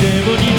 でもに